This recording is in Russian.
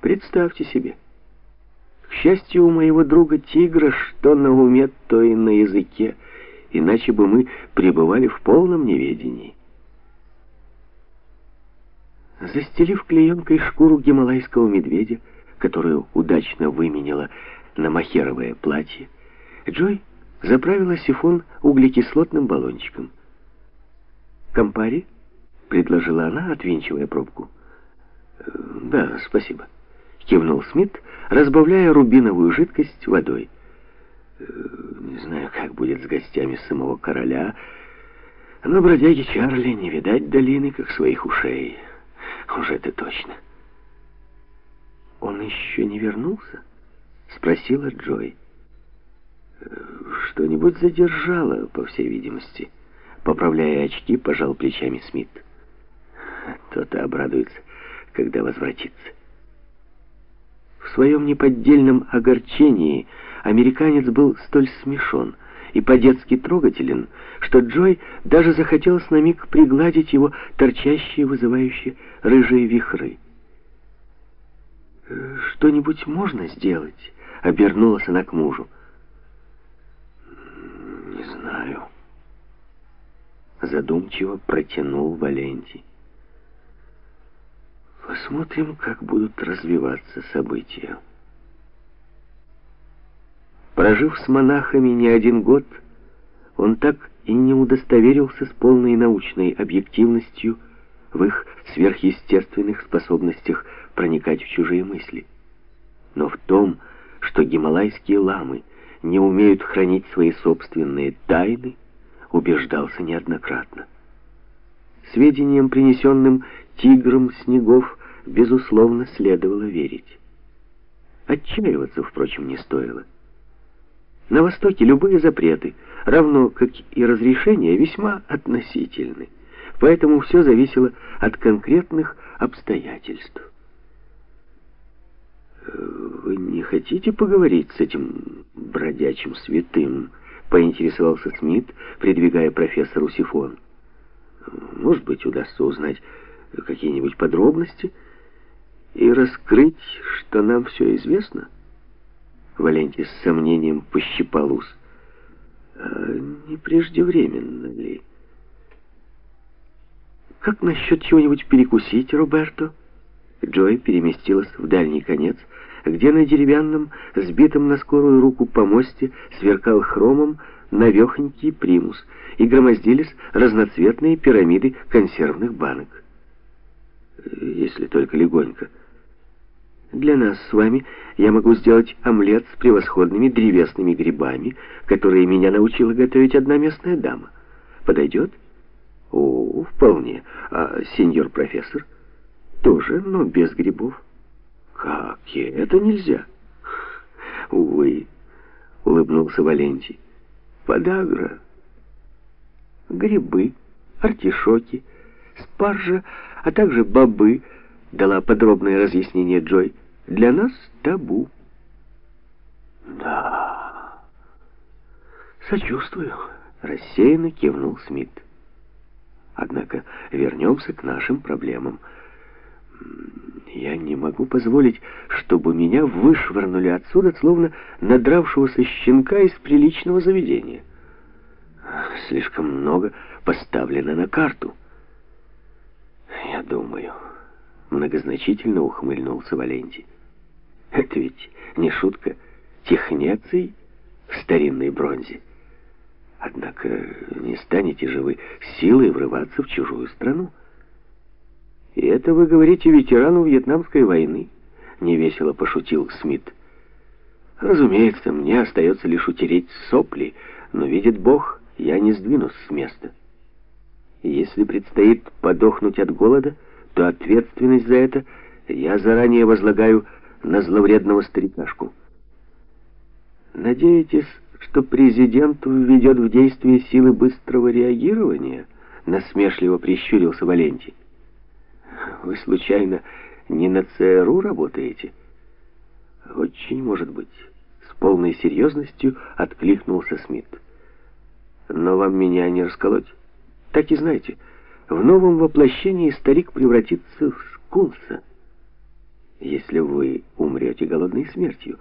Представьте себе. К счастью, у моего друга тигра что на уме, то и на языке, иначе бы мы пребывали в полном неведении. Застелив клеенкой шкуру гималайского медведя, которую удачно выменила на махеровое платье, Джой заправила сифон углекислотным баллончиком. «Кампари?» — предложила она, отвинчивая пробку. «Э, «Да, спасибо», — кивнул Смит, разбавляя рубиновую жидкость водой. «Э, «Не знаю, как будет с гостями самого короля, но бродяги Чарли не видать долины, как своих ушей. Уже это точно». «Он еще не вернулся?» — спросила Джой. «Что-нибудь задержало, по всей видимости». Поправляя очки, пожал плечами Смит. То-то обрадуется, когда возвратится. В своем неподдельном огорчении американец был столь смешон и по-детски трогателен, что Джой даже захотелось на миг пригладить его торчащие, вызывающие рыжие вихры. «Что-нибудь можно сделать?» — обернулась она к мужу. «Не знаю». Задумчиво протянул Валентий. Посмотрим, как будут развиваться события. Прожив с монахами не один год, он так и не удостоверился с полной научной объективностью в их сверхъестественных способностях проникать в чужие мысли. Но в том, что гималайские ламы не умеют хранить свои собственные тайны, убеждался неоднократно. Сведениям, принесенным тигром снегов, безусловно, следовало верить. Отчаиваться, впрочем, не стоило. На Востоке любые запреты, равно как и разрешения, весьма относительны. Поэтому все зависело от конкретных обстоятельств. «Вы не хотите поговорить с этим бродячим святым?» поинтересовался Смит, придвигая профессору сифон. Может быть, удастся узнать какие-нибудь подробности и раскрыть, что нам все известно? Валентий с сомнением пощипал ус. А не преждевременно ли? Как насчет чего-нибудь перекусить, Роберто? Джой переместилась в дальний конец, где на деревянном, сбитом на скорую руку помосте сверкал хромом навехонький примус и громоздились разноцветные пирамиды консервных банок. Если только легонько. Для нас с вами я могу сделать омлет с превосходными древесными грибами, которые меня научила готовить одна местная дама. Подойдет? О, вполне. А сеньор профессор? Тоже, но без грибов. Как? Это нельзя. Увы, улыбнулся Валентий. Подагра. Грибы, артишоки, спаржа, а также бобы, дала подробное разъяснение Джой. Для нас табу. Да. Сочувствую, рассеянно кивнул Смит. Однако вернемся к нашим проблемам. Я не могу позволить, чтобы меня вышвырнули отсюда, словно надравшегося щенка из приличного заведения. Слишком много поставлено на карту. Я думаю, многозначительно ухмыльнулся Валентий. Это ведь не шутка. Технеций в старинной бронзе. Однако не станете же вы силой врываться в чужую страну. «И это вы говорите ветерану Вьетнамской войны?» — невесело пошутил Смит. «Разумеется, мне остается лишь утереть сопли, но, видит Бог, я не сдвинусь с места. Если предстоит подохнуть от голода, то ответственность за это я заранее возлагаю на зловредного старикашку. Надеетесь, что президент введет в действие силы быстрого реагирования?» — насмешливо прищурился Валентий. Вы, случайно, не на ЦРУ работаете? Очень может быть. С полной серьезностью откликнулся Смит. Но вам меня не расколоть. Так и знаете, в новом воплощении старик превратится в скунса. если вы умрете голодной смертью.